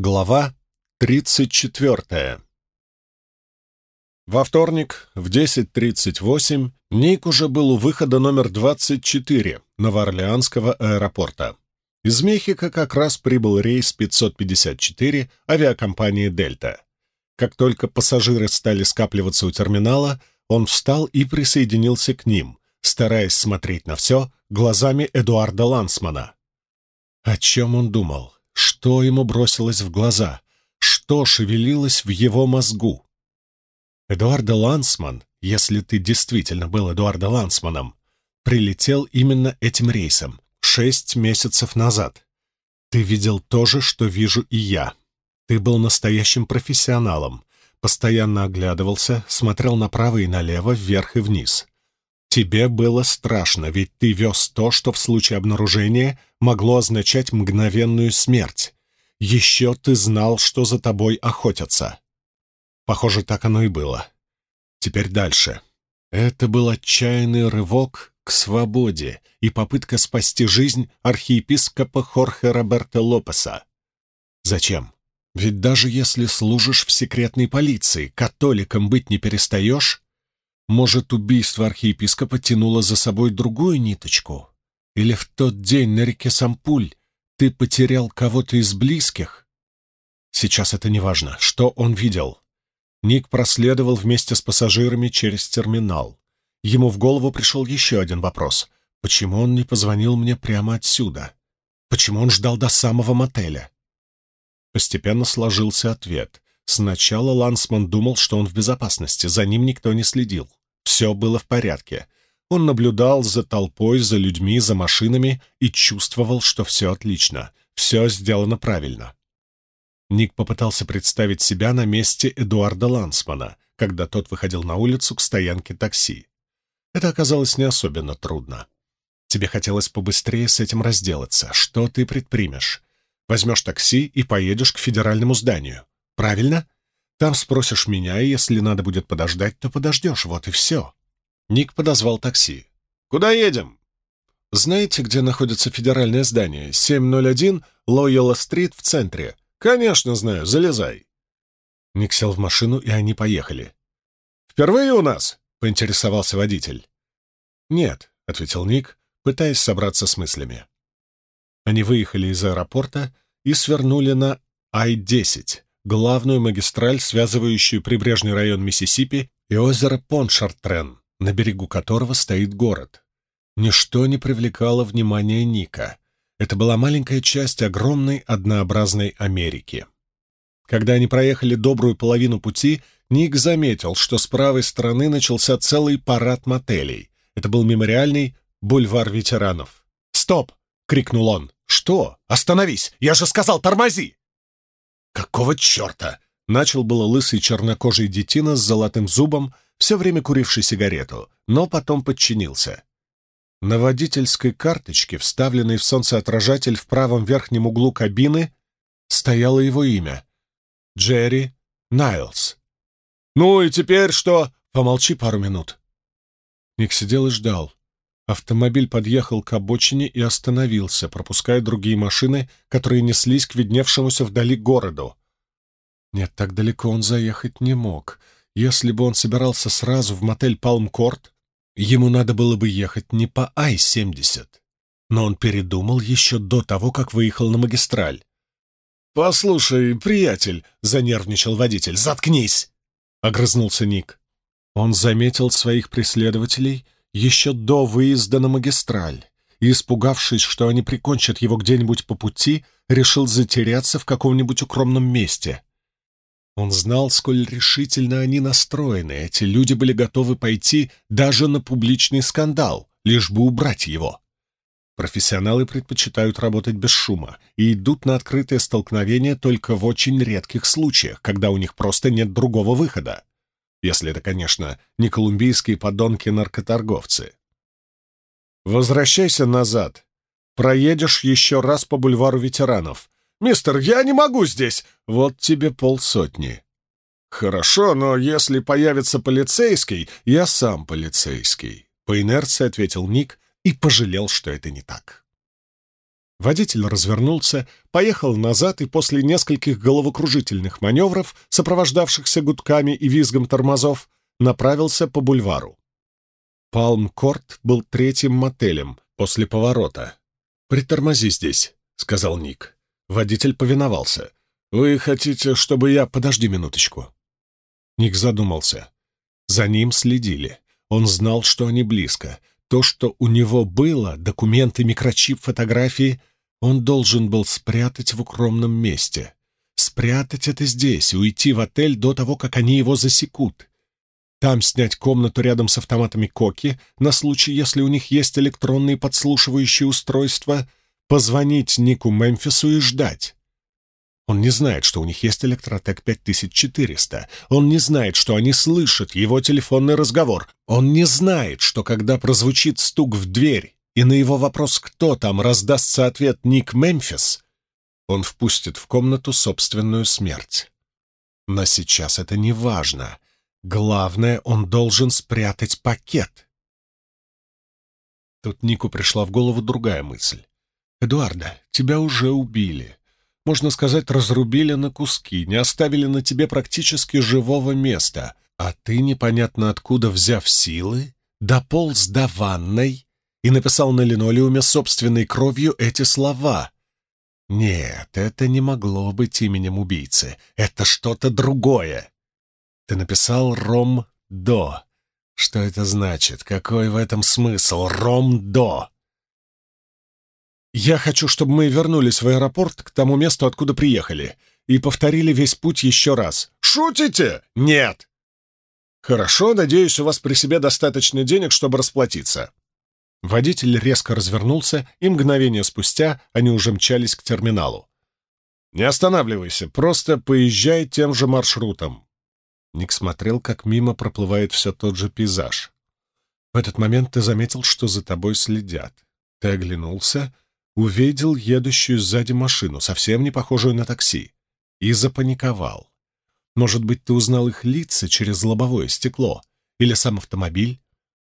Глава 34 Во вторник в 10.38 Ник уже был у выхода номер 24 Новоорлеанского аэропорта. Из Мехико как раз прибыл рейс 554 авиакомпании «Дельта». Как только пассажиры стали скапливаться у терминала, он встал и присоединился к ним, стараясь смотреть на все глазами Эдуарда Лансмана. О чем он думал? Что ему бросилось в глаза? Что шевелилось в его мозгу? Эдуарда Лансман, если ты действительно был Эдуарда Лансманом, прилетел именно этим рейсом, шесть месяцев назад. Ты видел то же, что вижу и я. Ты был настоящим профессионалом, постоянно оглядывался, смотрел направо и налево, вверх и вниз. Тебе было страшно, ведь ты вез то, что в случае обнаружения могло означать мгновенную смерть. Еще ты знал, что за тобой охотятся. Похоже, так оно и было. Теперь дальше. Это был отчаянный рывок к свободе и попытка спасти жизнь архиепископа Хорхе Роберто Лопеса. Зачем? Ведь даже если служишь в секретной полиции, католиком быть не перестаешь, может, убийство архиепископа тянуло за собой другую ниточку? Или в тот день на реке Сампуль ты потерял кого-то из близких? Сейчас это не важно. Что он видел? Ник проследовал вместе с пассажирами через терминал. Ему в голову пришел еще один вопрос. Почему он не позвонил мне прямо отсюда? Почему он ждал до самого мотеля? Постепенно сложился ответ. Сначала Лансман думал, что он в безопасности, за ним никто не следил. Все было в порядке. Он наблюдал за толпой, за людьми, за машинами и чувствовал, что все отлично, все сделано правильно. Ник попытался представить себя на месте Эдуарда Лансмана, когда тот выходил на улицу к стоянке такси. Это оказалось не особенно трудно. Тебе хотелось побыстрее с этим разделаться. Что ты предпримешь? Возьмешь такси и поедешь к федеральному зданию. Правильно? Там спросишь меня, и если надо будет подождать, то подождешь, вот и все. Ник подозвал такси. «Куда едем?» «Знаете, где находится федеральное здание? 701 Лойола-стрит в центре». «Конечно знаю, залезай». Ник сел в машину, и они поехали. «Впервые у нас?» — поинтересовался водитель. «Нет», — ответил Ник, пытаясь собраться с мыслями. Они выехали из аэропорта и свернули на Ай-10, главную магистраль, связывающую прибрежный район Миссисипи и озеро Поншартрен, на берегу которого стоит город. Ничто не привлекало внимания Ника. Это была маленькая часть огромной однообразной Америки. Когда они проехали добрую половину пути, Ник заметил, что с правой стороны начался целый парад мотелей. Это был мемориальный бульвар ветеранов. «Стоп!» — крикнул он. «Что? Остановись! Я же сказал, тормози!» «Какого черта?» — начал было лысый чернокожий детина с золотым зубом, все время куривший сигарету, но потом подчинился. На водительской карточке, вставленной в солнцеотражатель в правом верхнем углу кабины, стояло его имя — Джерри Найлс. «Ну и теперь что?» «Помолчи пару минут». Ник сидел и ждал. Автомобиль подъехал к обочине и остановился, пропуская другие машины, которые неслись к видневшемуся вдали городу. Нет, так далеко он заехать не мог. Если бы он собирался сразу в мотель «Палмкорт», ему надо было бы ехать не по Ай-70. Но он передумал еще до того, как выехал на магистраль. «Послушай, приятель», — занервничал водитель, — «заткнись!» — огрызнулся Ник. Он заметил своих преследователей — еще до выезда на магистраль и, испугавшись, что они прикончат его где-нибудь по пути, решил затеряться в каком-нибудь укромном месте. Он знал, сколь решительно они настроены. Эти люди были готовы пойти даже на публичный скандал, лишь бы убрать его. Профессионалы предпочитают работать без шума и идут на открытое столкновение только в очень редких случаях, когда у них просто нет другого выхода. Если это, конечно, не колумбийские подонки-наркоторговцы. Возвращайся назад. Проедешь еще раз по бульвару ветеранов. «Мистер, я не могу здесь!» «Вот тебе полсотни». «Хорошо, но если появится полицейский, я сам полицейский», — по инерции ответил Ник и пожалел, что это не так. Водитель развернулся, поехал назад и после нескольких головокружительных маневров, сопровождавшихся гудками и визгом тормозов, направился по бульвару. Палм-Корт был третьим мотелем после поворота. «Притормози здесь», — сказал Ник. Водитель повиновался. «Вы хотите, чтобы я...» «Подожди минуточку». Ник задумался. За ним следили. Он знал, что они близко. То, что у него было, документы, микрочип, фотографии, он должен был спрятать в укромном месте. Спрятать это здесь и уйти в отель до того, как они его засекут. Там снять комнату рядом с автоматами Коки на случай, если у них есть электронные подслушивающие устройства, позвонить Нику Мемфису и ждать. Он не знает, что у них есть Электротек 5400. Он не знает, что они слышат его телефонный разговор. Он не знает, что когда прозвучит стук в дверь, и на его вопрос «Кто там?» раздастся ответ «Ник Мемфис», он впустит в комнату собственную смерть. Но сейчас это не важно. Главное, он должен спрятать пакет. Тут Нику пришла в голову другая мысль. «Эдуарда, тебя уже убили можно сказать, разрубили на куски, не оставили на тебе практически живого места, а ты, непонятно откуда взяв силы, дополз до ванной и написал на линолеуме собственной кровью эти слова. Нет, это не могло быть именем убийцы, это что-то другое. Ты написал «Ром-до». Что это значит? Какой в этом смысл? «Ром-до». Я хочу, чтобы мы вернулись в аэропорт к тому месту, откуда приехали, и повторили весь путь еще раз. Шутите? Нет. Хорошо, надеюсь, у вас при себе достаточно денег, чтобы расплатиться. Водитель резко развернулся, и мгновение спустя они уже мчались к терминалу. «Не останавливайся, просто поезжай тем же маршрутом». Ник смотрел, как мимо проплывает все тот же пейзаж. В этот момент ты заметил, что за тобой следят. Ты оглянулся — увидел едущую сзади машину, совсем не похожую на такси, и запаниковал. Может быть, ты узнал их лица через лобовое стекло или сам автомобиль?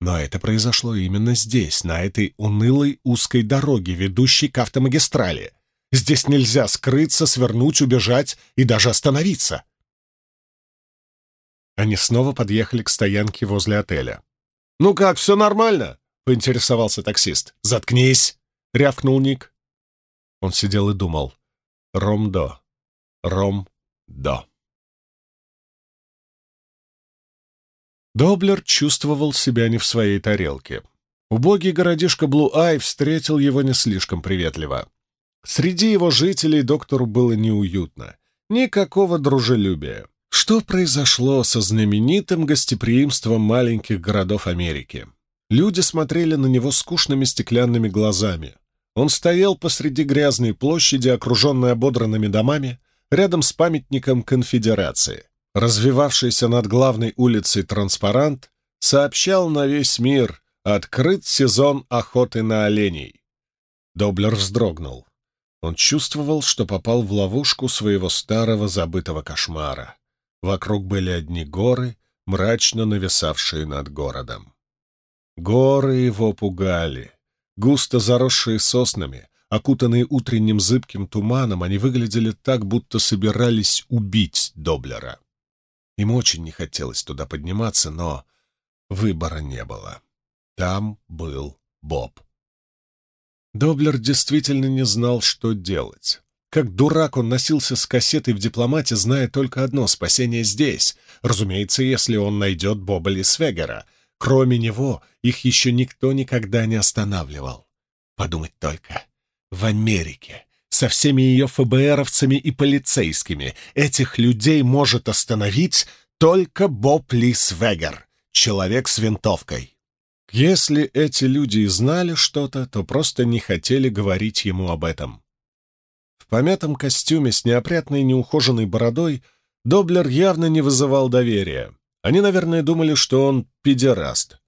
Но это произошло именно здесь, на этой унылой узкой дороге, ведущей к автомагистрали. Здесь нельзя скрыться, свернуть, убежать и даже остановиться. Они снова подъехали к стоянке возле отеля. «Ну как, все нормально?» — поинтересовался таксист. «Заткнись!» — рявкнул Ник. Он сидел и думал. Ром-до. Ром-до. Доблер чувствовал себя не в своей тарелке. Убогий городишко Блу-Ай встретил его не слишком приветливо. Среди его жителей доктору было неуютно. Никакого дружелюбия. Что произошло со знаменитым гостеприимством маленьких городов Америки? Люди смотрели на него скучными стеклянными глазами. Он стоял посреди грязной площади, окруженной ободранными домами, рядом с памятником конфедерации. Развивавшийся над главной улицей транспарант сообщал на весь мир «Открыт сезон охоты на оленей». Доблер вздрогнул. Он чувствовал, что попал в ловушку своего старого забытого кошмара. Вокруг были одни горы, мрачно нависавшие над городом. Горы его пугали. Густо заросшие соснами, окутанные утренним зыбким туманом, они выглядели так, будто собирались убить Доблера. Им очень не хотелось туда подниматься, но выбора не было. Там был Боб. Доблер действительно не знал, что делать. Как дурак он носился с кассетой в дипломате, зная только одно — спасение здесь. Разумеется, если он найдет Боба Лисвегера — Кроме него, их еще никто никогда не останавливал. Подумать только. В Америке, со всеми ее ФБРовцами и полицейскими, этих людей может остановить только Боб Лисвегер, человек с винтовкой. Если эти люди знали что-то, то просто не хотели говорить ему об этом. В помятом костюме с неопрятной неухоженной бородой Доблер явно не вызывал доверия. Они, наверное, думали, что он педераст.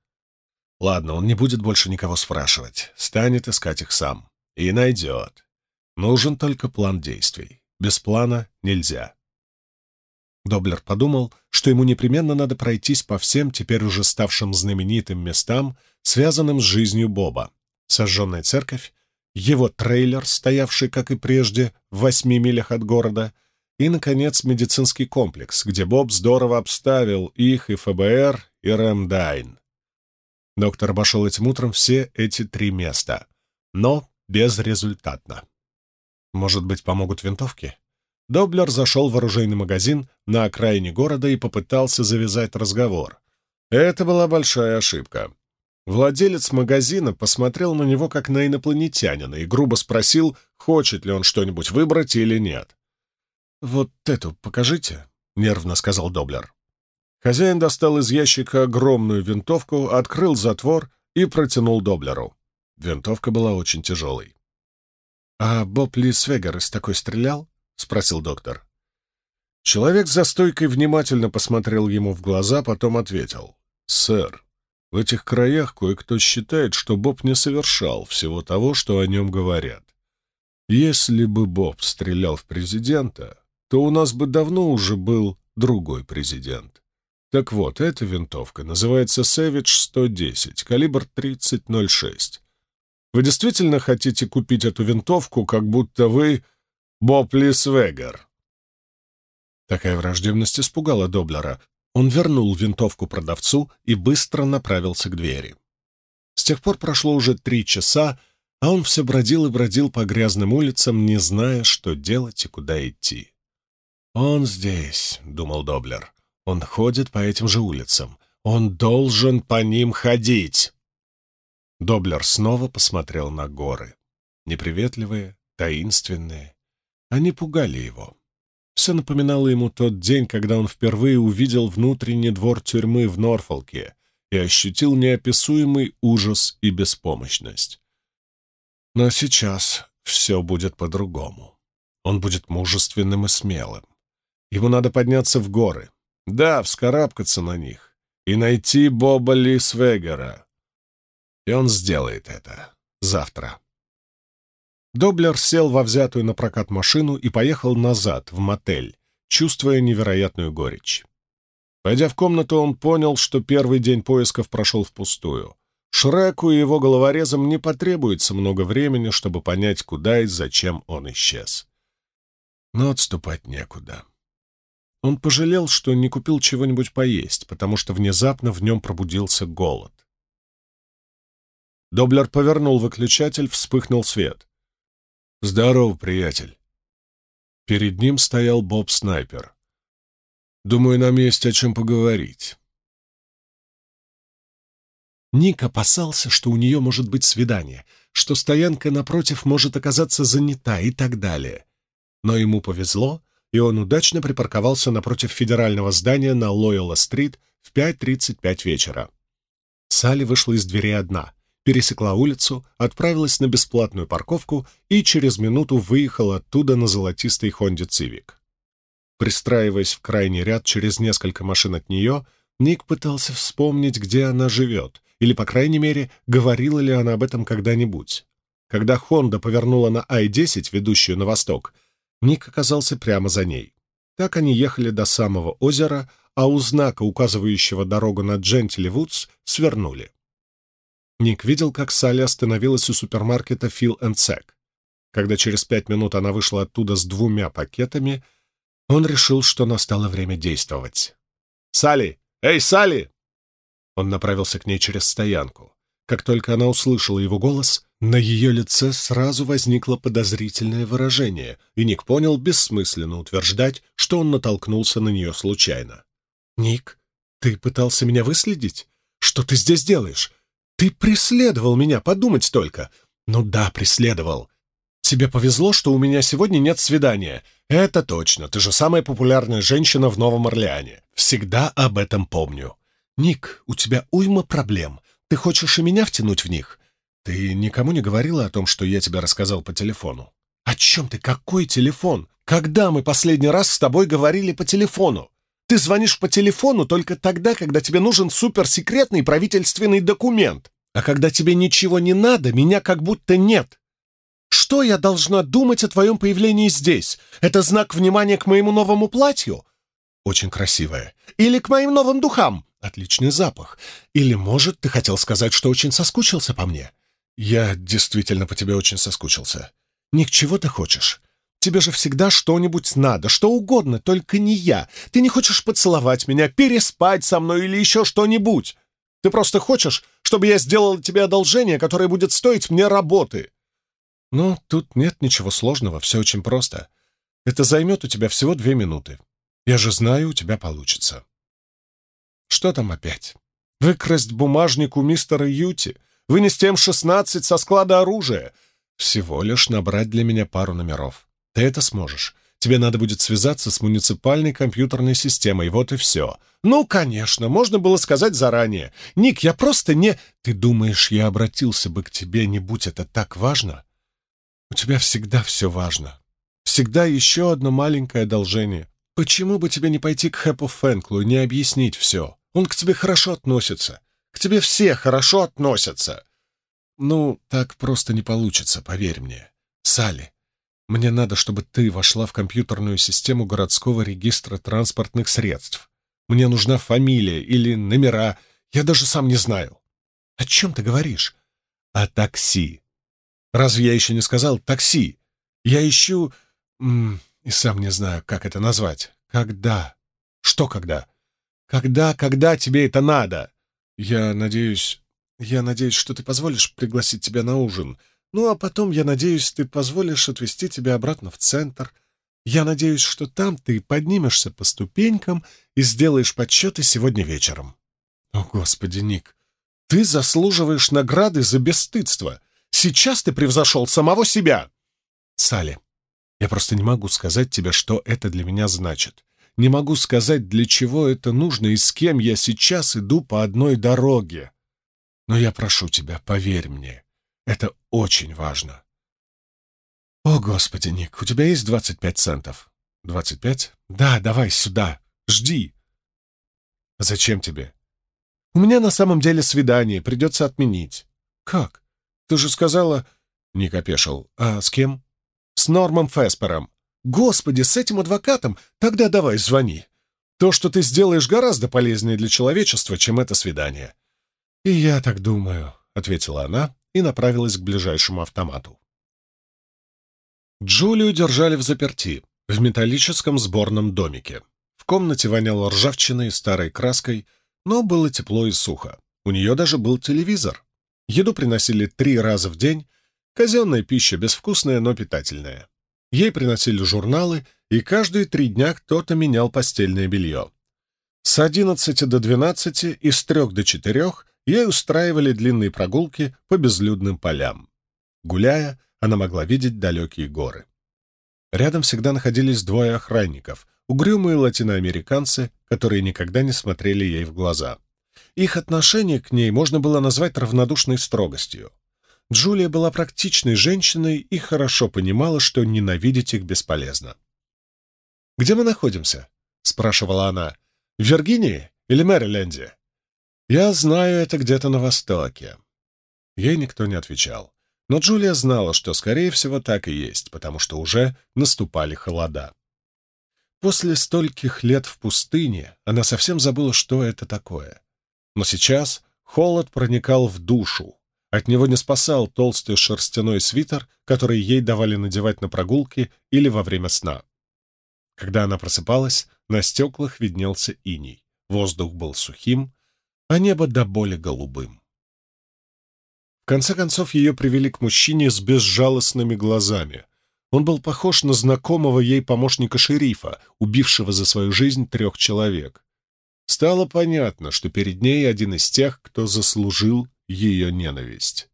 Ладно, он не будет больше никого спрашивать, станет искать их сам. И найдет. Нужен только план действий. Без плана нельзя. Доблер подумал, что ему непременно надо пройтись по всем теперь уже ставшим знаменитым местам, связанным с жизнью Боба. Сожженная церковь, его трейлер, стоявший, как и прежде, в восьми милях от города, и, наконец, медицинский комплекс, где Боб здорово обставил их и ФБР, и Рэмдайн. Доктор обошел этим утром все эти три места, но безрезультатно. Может быть, помогут винтовки? Доблер зашел в оружейный магазин на окраине города и попытался завязать разговор. Это была большая ошибка. Владелец магазина посмотрел на него как на инопланетянина и грубо спросил, хочет ли он что-нибудь выбрать или нет. «Вот эту покажите», — нервно сказал Доблер. Хозяин достал из ящика огромную винтовку, открыл затвор и протянул Доблеру. Винтовка была очень тяжелой. «А Боб Лисвегер из такой стрелял?» — спросил доктор. Человек за стойкой внимательно посмотрел ему в глаза, потом ответил. «Сэр, в этих краях кое-кто считает, что Боб не совершал всего того, что о нем говорят. Если бы Боб стрелял в президента, то у нас бы давно уже был другой президент. Так вот, эта винтовка называется Savage 110, калибр 30.06. Вы действительно хотите купить эту винтовку, как будто вы Боб Лисвегер?» Такая враждебность испугала Доблера. Он вернул винтовку продавцу и быстро направился к двери. С тех пор прошло уже три часа, а он все бродил и бродил по грязным улицам, не зная, что делать и куда идти. «Он здесь», — думал Доблер. «Он ходит по этим же улицам. Он должен по ним ходить». Доблер снова посмотрел на горы. Неприветливые, таинственные. Они пугали его. Все напоминало ему тот день, когда он впервые увидел внутренний двор тюрьмы в Норфолке и ощутил неописуемый ужас и беспомощность. Но сейчас все будет по-другому. Он будет мужественным и смелым. Ему надо подняться в горы. Да, вскарабкаться на них. И найти Боба Лисвегера. И он сделает это завтра. Доблер сел во взятую на прокат машину и поехал назад, в мотель, чувствуя невероятную горечь. Пойдя в комнату, он понял, что первый день поисков прошел впустую. Шреку и его головорезам не потребуется много времени, чтобы понять, куда и зачем он исчез. Но отступать некуда. Он пожалел, что не купил чего-нибудь поесть, потому что внезапно в нем пробудился голод. Доблер повернул выключатель, вспыхнул свет. «Здорово, приятель!» Перед ним стоял Боб-снайпер. «Думаю, нам есть о чем поговорить». Ник опасался, что у нее может быть свидание, что стоянка напротив может оказаться занята и так далее. Но ему повезло, и он удачно припарковался напротив федерального здания на Лойола-стрит в 5.35 вечера. Салли вышла из двери одна — пересекла улицу, отправилась на бесплатную парковку и через минуту выехала оттуда на золотистой Хонде Цивик. Пристраиваясь в крайний ряд через несколько машин от нее, Ник пытался вспомнить, где она живет, или, по крайней мере, говорила ли она об этом когда-нибудь. Когда Хонда повернула на Ай-10, ведущую на восток, Ник оказался прямо за ней. Так они ехали до самого озера, а у знака, указывающего дорогу на Джентили Вудс, свернули. Ник видел, как Салли остановилась у супермаркета Фил энд Сек. Когда через пять минут она вышла оттуда с двумя пакетами, он решил, что настало время действовать. «Салли! Эй, Салли!» Он направился к ней через стоянку. Как только она услышала его голос, на ее лице сразу возникло подозрительное выражение, и Ник понял бессмысленно утверждать, что он натолкнулся на нее случайно. «Ник, ты пытался меня выследить? Что ты здесь делаешь? Ты преследовал меня, подумать только. Ну да, преследовал. Тебе повезло, что у меня сегодня нет свидания. Это точно, ты же самая популярная женщина в Новом Орлеане. Всегда об этом помню. Ник, у тебя уйма проблем. Ты хочешь и меня втянуть в них? Ты никому не говорила о том, что я тебе рассказал по телефону? О чем ты? Какой телефон? Когда мы последний раз с тобой говорили по телефону? Ты звонишь по телефону только тогда, когда тебе нужен суперсекретный правительственный документ. А когда тебе ничего не надо, меня как будто нет. Что я должна думать о твоем появлении здесь? Это знак внимания к моему новому платью? Очень красивое. Или к моим новым духам? Отличный запах. Или, может, ты хотел сказать, что очень соскучился по мне? Я действительно по тебе очень соскучился. Ник, чего ты хочешь? Тебе же всегда что-нибудь надо, что угодно, только не я. Ты не хочешь поцеловать меня, переспать со мной или еще что-нибудь. Ты просто хочешь, чтобы я сделал тебе одолжение, которое будет стоить мне работы. Ну, тут нет ничего сложного, все очень просто. Это займет у тебя всего две минуты. Я же знаю, у тебя получится. Что там опять? Выкрасть бумажник у мистера Юти? Вынести М-16 со склада оружия? Всего лишь набрать для меня пару номеров. Ты это сможешь. Тебе надо будет связаться с муниципальной компьютерной системой, вот и все. Ну, конечно, можно было сказать заранее. Ник, я просто не... Ты думаешь, я обратился бы к тебе, не будь это так важно? У тебя всегда все важно. Всегда еще одно маленькое одолжение. Почему бы тебе не пойти к Хэпу Фэнклу и не объяснить все? Он к тебе хорошо относится. К тебе все хорошо относятся. Ну, так просто не получится, поверь мне. Салли, мне надо, чтобы ты вошла в компьютерную систему городского регистра транспортных средств. Мне нужна фамилия или номера. Я даже сам не знаю. О чем ты говоришь? О такси. Разве я еще не сказал такси? Я ищу... И сам не знаю, как это назвать. Когда? Что когда? Когда, когда тебе это надо? Я надеюсь... Я надеюсь, что ты позволишь пригласить тебя на ужин. Ну, а потом, я надеюсь, ты позволишь отвезти тебя обратно в центр. Я надеюсь, что там ты поднимешься по ступенькам и сделаешь подсчеты сегодня вечером. О, Господи, Ник, ты заслуживаешь награды за бесстыдство. Сейчас ты превзошел самого себя. Салли, я просто не могу сказать тебе, что это для меня значит. Не могу сказать, для чего это нужно и с кем я сейчас иду по одной дороге. Но я прошу тебя, поверь мне, это очень важно. О, Господи, Ник, у тебя есть двадцать пять центов? Двадцать пять? Да, давай сюда. Жди. Зачем тебе? У меня на самом деле свидание, придется отменить. Как? Ты же сказала... Ник опешил. А с кем? Нормом Феспером. Господи, с этим адвокатом? Тогда давай, звони. То, что ты сделаешь, гораздо полезнее для человечества, чем это свидание. И я так думаю, — ответила она и направилась к ближайшему автомату. Джулию держали в заперти, в металлическом сборном домике. В комнате воняло ржавчиной и старой краской, но было тепло и сухо. У нее даже был телевизор. Еду приносили три раза в день, Казенная пища безвкусная, но питательная. Ей приносили журналы, и каждые три дня кто-то менял постельное белье. С одиннадцати до двенадцати и с трех до четырех ей устраивали длинные прогулки по безлюдным полям. Гуляя, она могла видеть далекие горы. Рядом всегда находились двое охранников, угрюмые латиноамериканцы, которые никогда не смотрели ей в глаза. Их отношение к ней можно было назвать равнодушной строгостью. Джулия была практичной женщиной и хорошо понимала, что ненавидеть их бесполезно. «Где мы находимся?» — спрашивала она. «В Виргинии или Мэриленде?» «Я знаю это где-то на востоке». Ей никто не отвечал. Но Джулия знала, что, скорее всего, так и есть, потому что уже наступали холода. После стольких лет в пустыне она совсем забыла, что это такое. Но сейчас холод проникал в душу, от него не спасал толстый шерстяной свитер, который ей давали надевать на прогулки или во время сна. Когда она просыпалась, на стеклах виднелся иней, воздух был сухим, а небо до боли голубым. В конце концов ее привели к мужчине с безжалостными глазами. Он был похож на знакомого ей помощника шерифа, убившего за свою жизнь трех человек. Стало понятно, что перед ней один из тех, кто заслужил ее ненависть.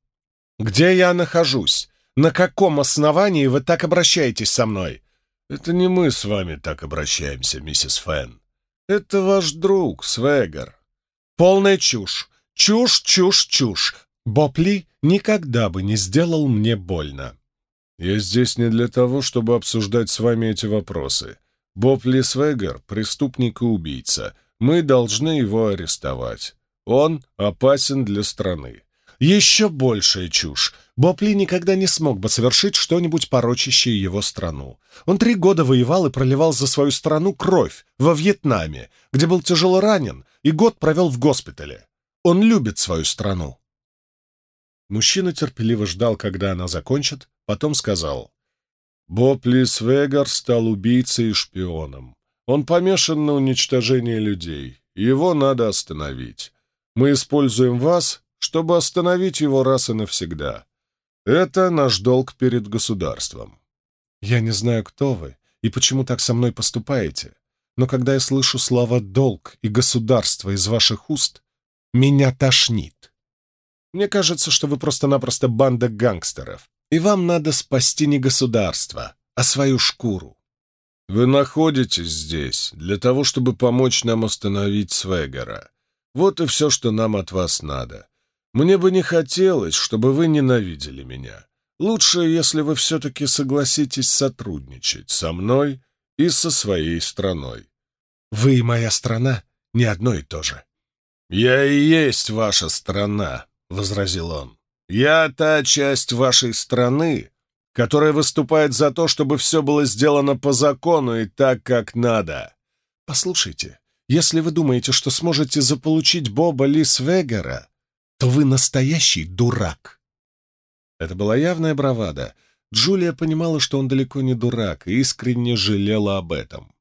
«Где я нахожусь? На каком основании вы так обращаетесь со мной?» «Это не мы с вами так обращаемся, миссис Фэн. Это ваш друг, Свегер». «Полная чушь! Чушь, чушь, чушь! Бопли никогда бы не сделал мне больно». «Я здесь не для того, чтобы обсуждать с вами эти вопросы. Бопли Свегер — преступник и убийца. Мы должны его арестовать. Он опасен для страны. Еще большая чушь. Бопли никогда не смог бы совершить что-нибудь порочащее его страну. Он три года воевал и проливал за свою страну кровь во Вьетнаме, где был тяжело ранен, и год провел в госпитале. Он любит свою страну. Мужчина терпеливо ждал, когда она закончит, потом сказал. «Боб Лисвегар стал убийцей и шпионом. Он помешан на уничтожении людей. Его надо остановить. Мы используем вас, чтобы остановить его раз и навсегда. Это наш долг перед государством». «Я не знаю, кто вы и почему так со мной поступаете, но когда я слышу слова «долг» и «государство» из ваших уст, меня тошнит. Мне кажется, что вы просто-напросто банда гангстеров, и вам надо спасти не государство, а свою шкуру. Вы находитесь здесь для того, чтобы помочь нам остановить Свегера. Вот и все, что нам от вас надо. Мне бы не хотелось, чтобы вы ненавидели меня. Лучше, если вы все-таки согласитесь сотрудничать со мной и со своей страной. Вы и моя страна не одно и то же. Я и есть ваша страна, — возразил он. «Я та часть вашей страны, которая выступает за то, чтобы все было сделано по закону и так, как надо». «Послушайте, если вы думаете, что сможете заполучить Боба Лисвегера, то вы настоящий дурак». Это была явная бравада. Джулия понимала, что он далеко не дурак, и искренне жалела об этом.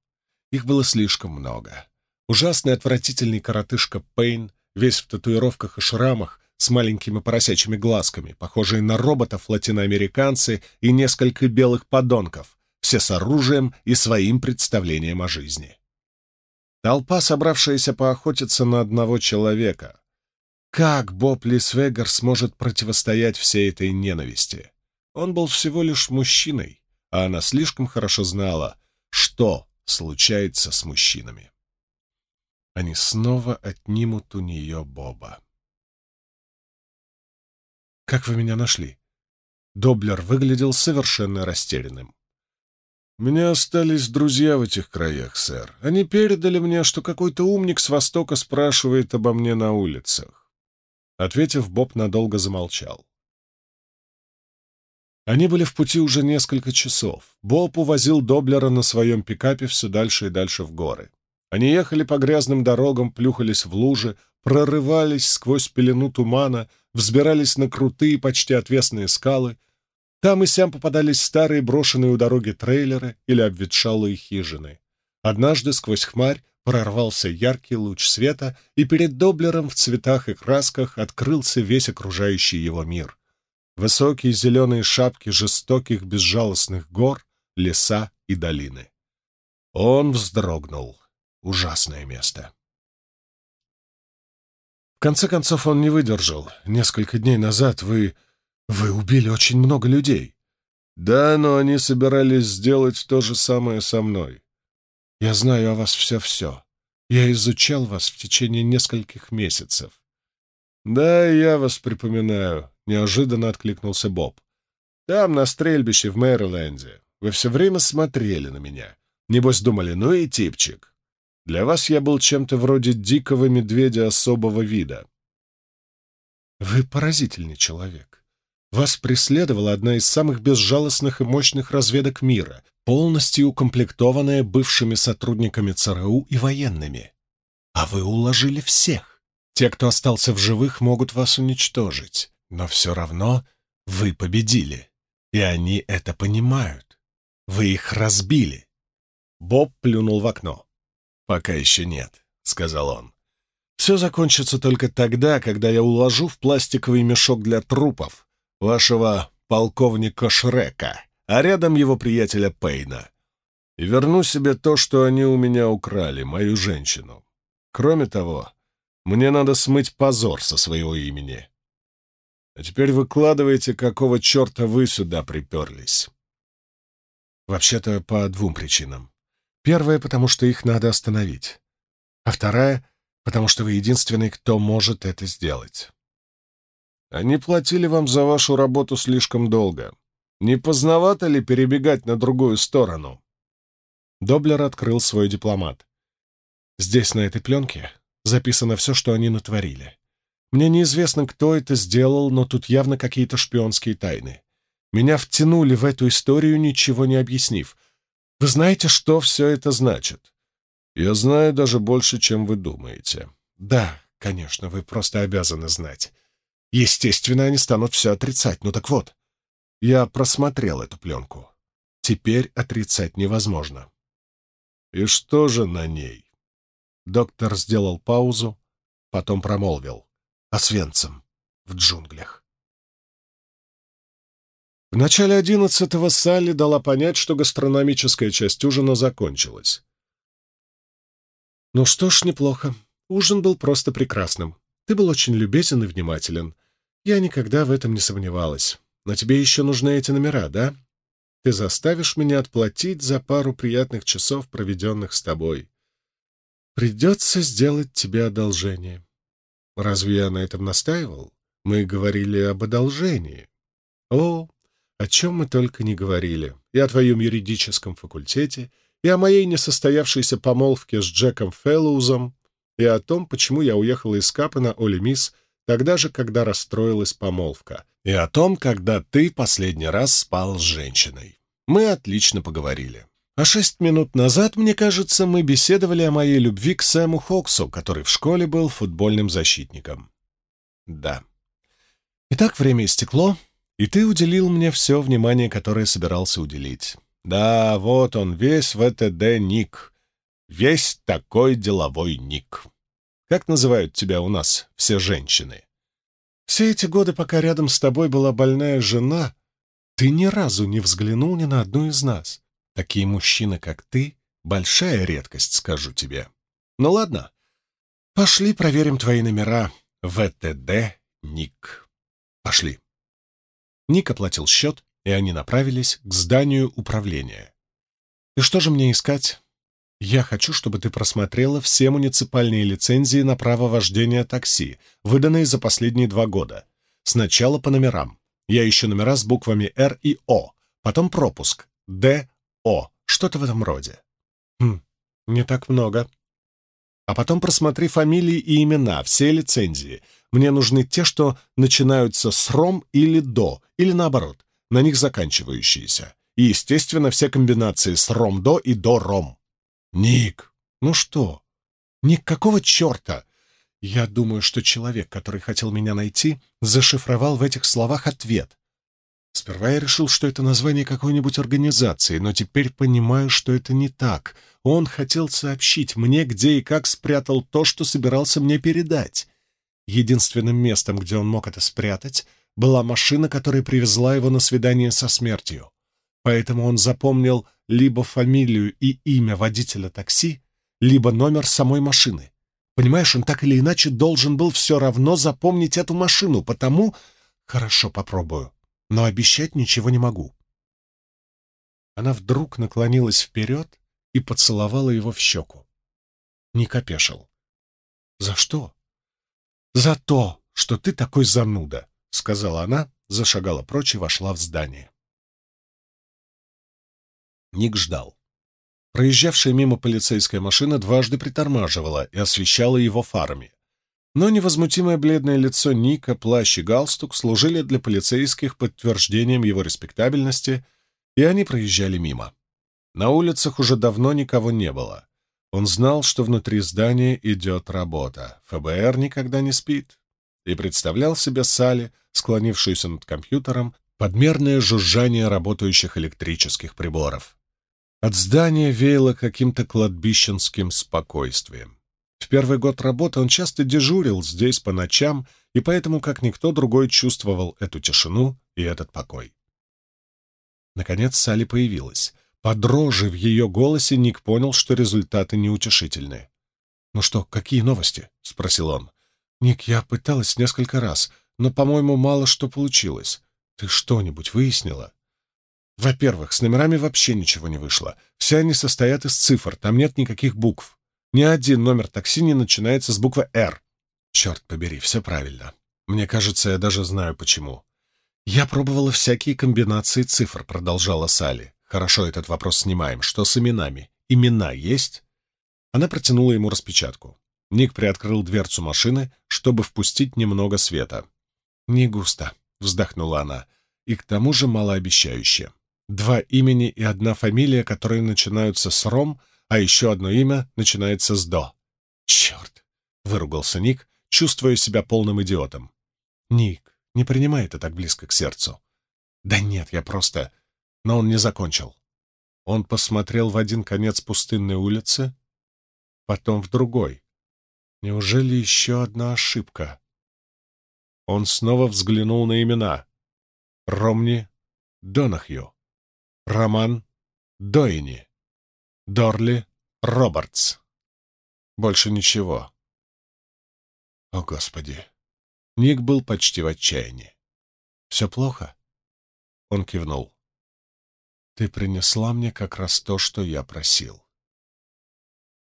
Их было слишком много. Ужасный отвратительный коротышка Пейн, весь в татуировках и шрамах, с маленькими поросячьими глазками, похожие на роботов латиноамериканцы и несколько белых подонков, все с оружием и своим представлением о жизни. Толпа, собравшаяся поохотиться на одного человека. Как Боб Лисвегер сможет противостоять всей этой ненависти? Он был всего лишь мужчиной, а она слишком хорошо знала, что случается с мужчинами. Они снова отнимут у нее Боба. Как вы меня нашли?» Доблер выглядел совершенно растерянным. «У меня остались друзья в этих краях, сэр. Они передали мне, что какой-то умник с Востока спрашивает обо мне на улицах». Ответив, Боб надолго замолчал. Они были в пути уже несколько часов. Боб увозил Доблера на своем пикапе все дальше и дальше в горы. Они ехали по грязным дорогам, плюхались в лужи, прорывались сквозь пелену тумана, взбирались на крутые, почти отвесные скалы. Там и сям попадались старые брошенные у дороги трейлеры или обветшалые хижины. Однажды сквозь хмарь прорвался яркий луч света, и перед Доблером в цветах и красках открылся весь окружающий его мир. Высокие зеленые шапки жестоких безжалостных гор, леса и долины. Он вздрогнул. Ужасное место конце концов, он не выдержал. Несколько дней назад вы... вы убили очень много людей. Да, но они собирались сделать то же самое со мной. Я знаю о вас все-все. Я изучал вас в течение нескольких месяцев. Да, я вас припоминаю, — неожиданно откликнулся Боб. Там, на стрельбище в Мэриленде, вы все время смотрели на меня. Небось думали, ну и типчик. Для вас я был чем-то вроде дикого медведя особого вида. Вы поразительный человек. Вас преследовала одна из самых безжалостных и мощных разведок мира, полностью укомплектованная бывшими сотрудниками ЦРУ и военными. А вы уложили всех. Те, кто остался в живых, могут вас уничтожить. Но все равно вы победили. И они это понимают. Вы их разбили. Боб плюнул в окно. «Пока еще нет», — сказал он. «Все закончится только тогда, когда я уложу в пластиковый мешок для трупов вашего полковника Шрека, а рядом его приятеля Пейна, и верну себе то, что они у меня украли, мою женщину. Кроме того, мне надо смыть позор со своего имени. А теперь выкладывайте, какого черта вы сюда приперлись». Вообще-то по двум причинам. Первая, потому что их надо остановить. А вторая, потому что вы единственный, кто может это сделать. Они платили вам за вашу работу слишком долго. Не поздновато ли перебегать на другую сторону? Доблер открыл свой дипломат. Здесь, на этой пленке, записано все, что они натворили. Мне неизвестно, кто это сделал, но тут явно какие-то шпионские тайны. Меня втянули в эту историю, ничего не объяснив. Вы знаете, что все это значит? Я знаю даже больше, чем вы думаете. Да, конечно, вы просто обязаны знать. Естественно, они станут все отрицать. Ну так вот, я просмотрел эту пленку. Теперь отрицать невозможно. И что же на ней? Доктор сделал паузу, потом промолвил. Освенцем в джунглях. В начале одиннадцатого Салли дала понять, что гастрономическая часть ужина закончилась. «Ну что ж, неплохо. Ужин был просто прекрасным. Ты был очень любезен и внимателен. Я никогда в этом не сомневалась. Но тебе еще нужны эти номера, да? Ты заставишь меня отплатить за пару приятных часов, проведенных с тобой. Придется сделать тебе одолжение. Разве я на этом настаивал? Мы говорили об одолжении. О, о чем мы только не говорили. И о твоем юридическом факультете, и о моей несостоявшейся помолвке с Джеком Фэллоузом, и о том, почему я уехала из Капы на Оли Мисс тогда же, когда расстроилась помолвка, и о том, когда ты последний раз спал с женщиной. Мы отлично поговорили. А шесть минут назад, мне кажется, мы беседовали о моей любви к Сэму Хоксу, который в школе был футбольным защитником. Да. Итак, время истекло, и ты уделил мне все внимание, которое собирался уделить. Да, вот он, весь ВТД Ник. Весь такой деловой Ник. Как называют тебя у нас все женщины? Все эти годы, пока рядом с тобой была больная жена, ты ни разу не взглянул ни на одну из нас. Такие мужчины, как ты, большая редкость, скажу тебе. Ну ладно, пошли проверим твои номера. ВТД Ник. Пошли. Ник оплатил счет, и они направились к зданию управления. И что же мне искать? Я хочу, чтобы ты просмотрела все муниципальные лицензии на право вождения такси, выданные за последние два года. Сначала по номерам. Я ищу номера с буквами «Р» и «О», потом пропуск «Д», «О», что-то в этом роде. Хм, не так много. А потом просмотри фамилии и имена, все лицензии. Мне нужны те, что начинаются с «Ром» или «До», или наоборот, на них заканчивающиеся. И, естественно, все комбинации с «Ром-До» и «До-Ром». «Ник, ну что? Ник, какого черта?» Я думаю, что человек, который хотел меня найти, зашифровал в этих словах ответ. Сперва я решил, что это название какой-нибудь организации, но теперь понимаю, что это не так. Он хотел сообщить мне, где и как спрятал то, что собирался мне передать. Единственным местом, где он мог это спрятать, была машина, которая привезла его на свидание со смертью. Поэтому он запомнил либо фамилию и имя водителя такси, либо номер самой машины. Понимаешь, он так или иначе должен был все равно запомнить эту машину, потому... Хорошо, попробую, но обещать ничего не могу. Она вдруг наклонилась вперед и поцеловала его в щеку. Ник опешил. «За что?» «За то, что ты такой зануда», — сказала она, зашагала прочь и вошла в здание. Ник ждал. Проезжавшая мимо полицейская машина дважды притормаживала и освещала его фарами. Но невозмутимое бледное лицо Ника, плащ и галстук служили для полицейских подтверждением его респектабельности, и они проезжали мимо. На улицах уже давно никого не было. Он знал, что внутри здания идет работа. ФБР никогда не спит. И представлял себе Салли, склонившуюся над компьютером, подмерное жужжание работающих электрических приборов. От здания веяло каким-то кладбищенским спокойствием. В первый год работы он часто дежурил здесь по ночам, и поэтому, как никто другой, чувствовал эту тишину и этот покой. Наконец Салли появилась. По дрожи в ее голосе Ник понял, что результаты неутешительны. «Ну что, какие новости?» — спросил он. «Ник, я пыталась несколько раз, но, по-моему, мало что получилось. Ты что-нибудь выяснила?» Во-первых, с номерами вообще ничего не вышло. Все они состоят из цифр, там нет никаких букв. Ни один номер такси не начинается с буквы «Р». Черт побери, все правильно. Мне кажется, я даже знаю почему. Я пробовала всякие комбинации цифр, продолжала Салли. Хорошо, этот вопрос снимаем. Что с именами? Имена есть? Она протянула ему распечатку. Ник приоткрыл дверцу машины, чтобы впустить немного света. «Не густо», — вздохнула она, — «и к тому же малообещающе. Два имени и одна фамилия, которые начинаются с Ром, а еще одно имя начинается с До. «Черт!» — выругался Ник, чувствуя себя полным идиотом. Ник, не принимай это так близко к сердцу. Да нет, я просто... Но он не закончил. Он посмотрел в один конец пустынной улицы, потом в другой. Неужели еще одна ошибка? Он снова взглянул на имена. Ромни Донахью, Роман Дойни, Дорли Робертс. Больше ничего. О, Господи! Ник был почти в отчаянии. «Все плохо?» Он кивнул. «Ты принесла мне как раз то, что я просил».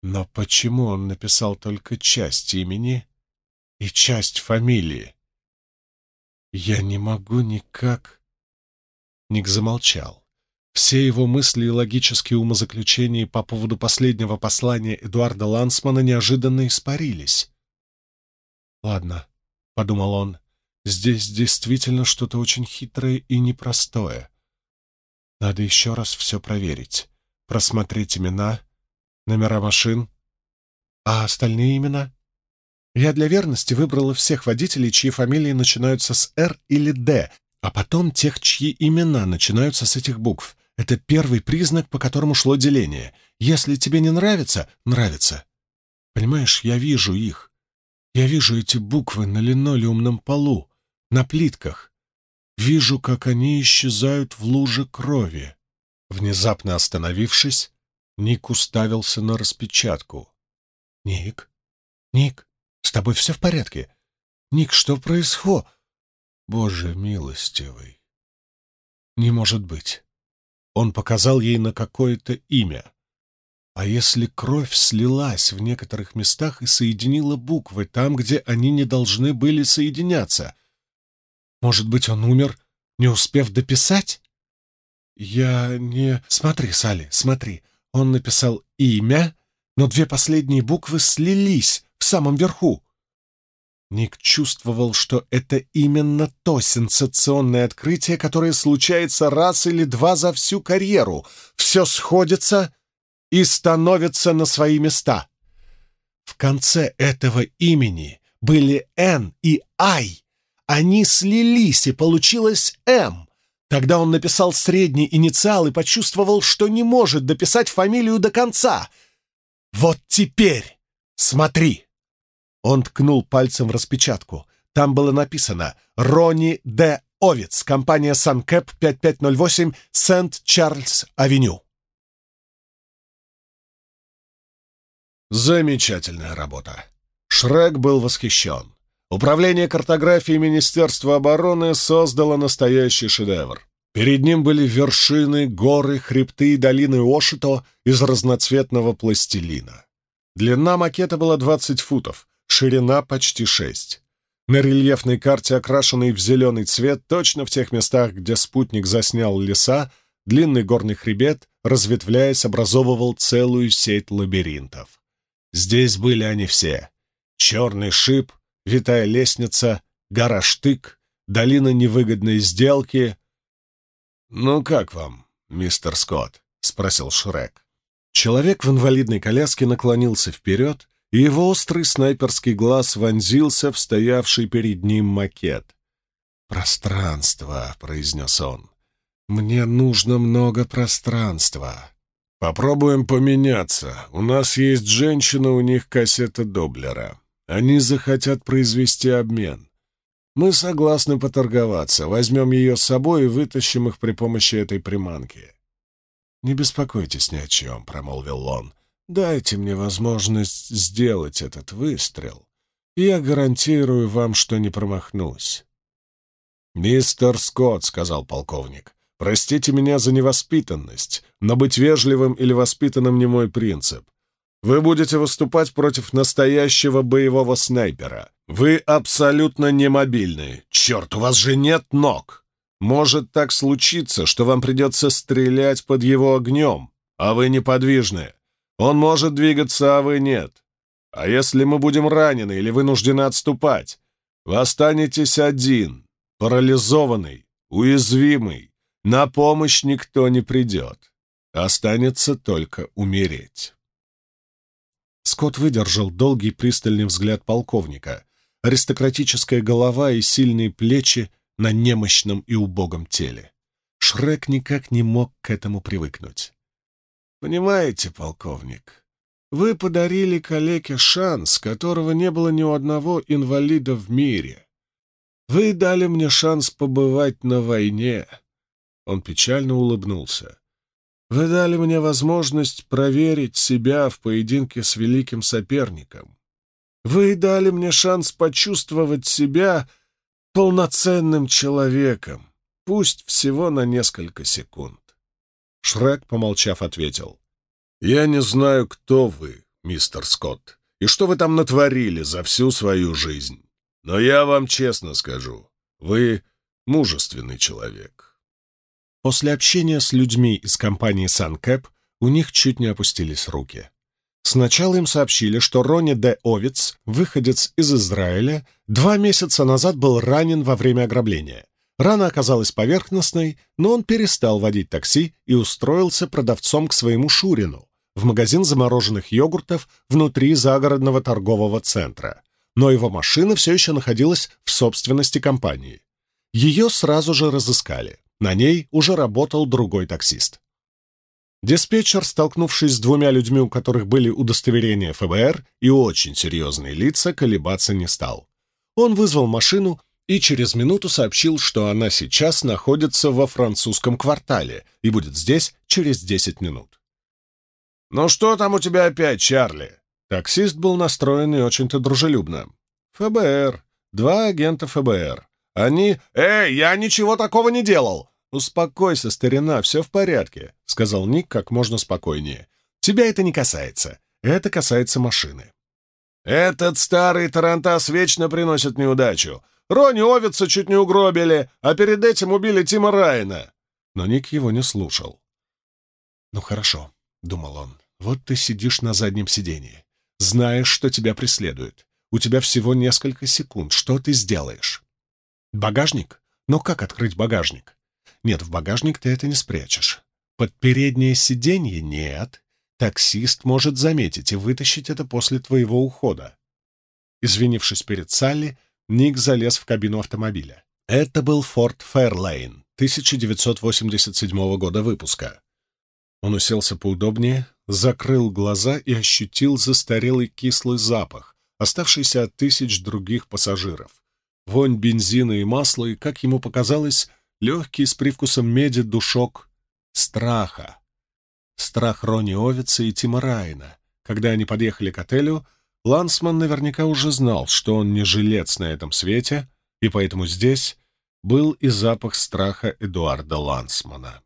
Но почему он написал только часть имени и часть фамилии? Я не могу никак... Ник замолчал. Все его мысли и логические умозаключения по поводу последнего послания Эдуарда Лансмана неожиданно испарились. «Ладно», — подумал он, — «здесь действительно что-то очень хитрое и непростое. Надо еще раз все проверить, просмотреть имена, номера машин. А остальные имена? Я для верности выбрала всех водителей, чьи фамилии начинаются с «Р» или «Д», а потом тех, чьи имена начинаются с этих букв. Это первый признак, по которому шло деление. Если тебе не нравится — нравится. Понимаешь, я вижу их. Я вижу эти буквы на линолеумном полу, на плитках. Вижу, как они исчезают в луже крови. Внезапно остановившись, Ник уставился на распечатку. «Ник? Ник, с тобой все в порядке? Ник, что происходит?» «Боже милостивый!» «Не может быть!» Он показал ей на какое-то имя. А если кровь слилась в некоторых местах и соединила буквы там, где они не должны были соединяться? Может быть, он умер, не успев дописать? Я не... Смотри, Салли, смотри. Он написал имя, но две последние буквы слились в самом верху. Ник чувствовал, что это именно то сенсационное открытие, которое случается раз или два за всю карьеру. Все сходится и становится на свои места. В конце этого имени были «Н» и «Ай». Они слились, и получилось «М». Тогда он написал средний инициал и почувствовал, что не может дописать фамилию до конца. «Вот теперь смотри!» Он ткнул пальцем в распечатку. Там было написано «Ронни Д. Овец, компания Санкэп 5508, Сент-Чарльз-Авеню». Замечательная работа. Шрек был восхищен. Управление картографии Министерства обороны создало настоящий шедевр. Перед ним были вершины, горы, хребты и долины Ошито из разноцветного пластилина. Длина макета была 20 футов, ширина почти 6. На рельефной карте, окрашенной в зеленый цвет, точно в тех местах, где спутник заснял леса, длинный горный хребет, разветвляясь, образовывал целую сеть лабиринтов. Здесь были они все. Черный шип, витая лестница, гора Штык, долина невыгодной сделки. «Ну как вам, мистер Скотт?» — спросил Шрек. Человек в инвалидной коляске наклонился вперед, и его острый снайперский глаз вонзился в стоявший перед ним макет. «Пространство», — произнес он. «Мне нужно много пространства». «Попробуем поменяться. У нас есть женщина, у них кассета Доблера. Они захотят произвести обмен. Мы согласны поторговаться, возьмем ее с собой и вытащим их при помощи этой приманки». «Не беспокойтесь ни о чем», — промолвил он. «Дайте мне возможность сделать этот выстрел, и я гарантирую вам, что не промахнусь». «Мистер Скотт», — сказал полковник, — «простите меня за невоспитанность, но быть вежливым или воспитанным не мой принцип. Вы будете выступать против настоящего боевого снайпера. Вы абсолютно немобильны. Черт, у вас же нет ног. Может так случиться, что вам придется стрелять под его огнем, а вы неподвижны. Он может двигаться, а вы нет. А если мы будем ранены или вынуждены отступать, вы останетесь один, парализованный, уязвимый. На помощь никто не придет. Останется только умереть. Скотт выдержал долгий пристальный взгляд полковника, аристократическая голова и сильные плечи на немощном и убогом теле. Шрек никак не мог к этому привыкнуть. «Понимаете, полковник, вы подарили калеке шанс, которого не было ни у одного инвалида в мире. Вы дали мне шанс побывать на войне». Он печально улыбнулся. «Вы дали мне возможность проверить себя в поединке с великим соперником. Вы дали мне шанс почувствовать себя полноценным человеком, пусть всего на несколько секунд. Шрек, помолчав, ответил. «Я не знаю, кто вы, мистер Скотт, и что вы там натворили за всю свою жизнь. Но я вам честно скажу, вы мужественный человек». После общения с людьми из компании «Санкэп» у них чуть не опустились руки. Сначала им сообщили, что Ронни Д. Овец, выходец из Израиля, два месяца назад был ранен во время ограбления. Рана оказалась поверхностной, но он перестал водить такси и устроился продавцом к своему Шурину в магазин замороженных йогуртов внутри загородного торгового центра. Но его машина все еще находилась в собственности компании. Ее сразу же разыскали. На ней уже работал другой таксист. Диспетчер, столкнувшись с двумя людьми, у которых были удостоверения ФБР и очень серьезные лица, колебаться не стал. Он вызвал машину и через минуту сообщил, что она сейчас находится во французском квартале и будет здесь через 10 минут. «Ну что там у тебя опять, Чарли?» Таксист был настроен и очень-то дружелюбно. «ФБР. Два агента ФБР. Они... Эй, я ничего такого не делал! «Успокойся, старина, все в порядке», — сказал Ник как можно спокойнее. «Тебя это не касается. Это касается машины». «Этот старый тарантас вечно приносит неудачу. Рони Овица чуть не угробили, а перед этим убили Тима Райана». Но Ник его не слушал. «Ну хорошо», — думал он, — «вот ты сидишь на заднем сидении. Знаешь, что тебя преследуют. У тебя всего несколько секунд. Что ты сделаешь?» «Багажник? Но как открыть багажник? Нет, в багажник ты это не спрячешь. Под переднее сиденье нет. Таксист может заметить и вытащить это после твоего ухода. Извинившись перед Салли, Ник залез в кабину автомобиля. Это был Форд Фэрлейн 1987 года выпуска. Он уселся поудобнее, закрыл глаза и ощутил застарелый кислый запах, оставшийся от тысяч других пассажиров. Вонь бензина и масла и, как ему показалось, легкий с привкусом меди душок страха. Страх Рони Овица и Тима Райна. Когда они подъехали к отелю, Лансман наверняка уже знал, что он не жилец на этом свете, и поэтому здесь был и запах страха Эдуарда Лансмана.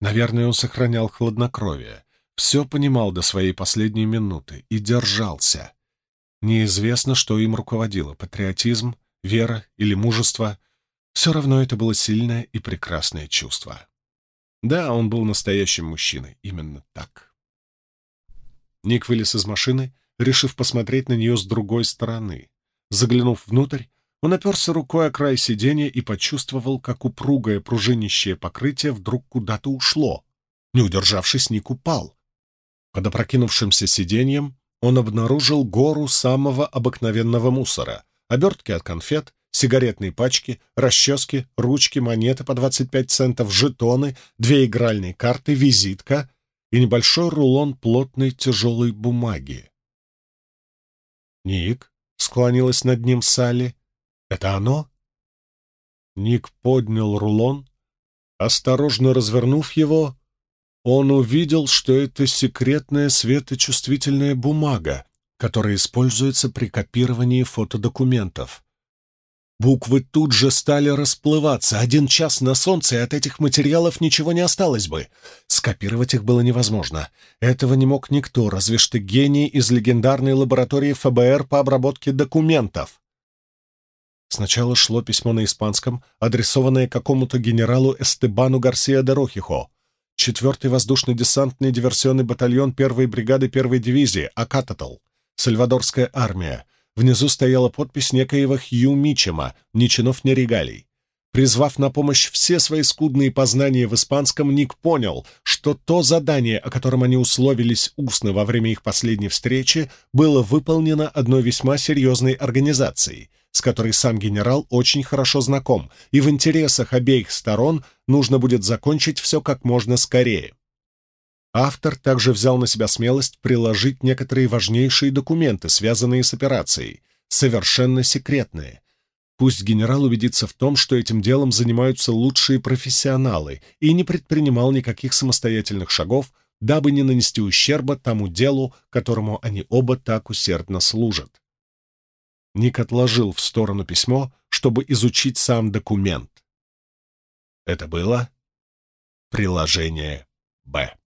Наверное, он сохранял хладнокровие, все понимал до своей последней минуты и держался. Неизвестно, что им руководило — патриотизм, вера или мужество — все равно это было сильное и прекрасное чувство. Да, он был настоящим мужчиной, именно так. Ник вылез из машины, решив посмотреть на нее с другой стороны. Заглянув внутрь, он оперся рукой о край сиденья и почувствовал, как упругое пружинищее покрытие вдруг куда-то ушло. Не удержавшись, Ник упал. Под опрокинувшимся сиденьем он обнаружил гору самого обыкновенного мусора, обертки от конфет, сигаретные пачки, расчески, ручки, монеты по 25 центов, жетоны, две игральные карты, визитка и небольшой рулон плотной тяжелой бумаги. «Ник», — склонилась над ним Салли, — «это оно?» Ник поднял рулон, осторожно развернув его, он увидел, что это секретная светочувствительная бумага, которая используется при копировании фотодокументов. Буквы тут же стали расплываться. Один час на солнце, и от этих материалов ничего не осталось бы. Скопировать их было невозможно. Этого не мог никто, разве что гений из легендарной лаборатории ФБР по обработке документов. Сначала шло письмо на испанском, адресованное какому-то генералу Эстебану Гарсия де Рохихо. Четвертый воздушно-десантный диверсионный батальон первой бригады первой дивизии, Акататл, Сальвадорская армия, Внизу стояла подпись некоего Хью Мичема, ни чинов, ни регалий. Призвав на помощь все свои скудные познания в испанском, Ник понял, что то задание, о котором они условились устно во время их последней встречи, было выполнено одной весьма серьезной организацией, с которой сам генерал очень хорошо знаком, и в интересах обеих сторон нужно будет закончить все как можно скорее. Автор также взял на себя смелость приложить некоторые важнейшие документы, связанные с операцией, совершенно секретные, Пусть генерал убедится в том, что этим делом занимаются лучшие профессионалы, и не предпринимал никаких самостоятельных шагов, дабы не нанести ущерба тому делу, которому они оба так усердно служат. Ник отложил в сторону письмо, чтобы изучить сам документ. Это было приложение «Б».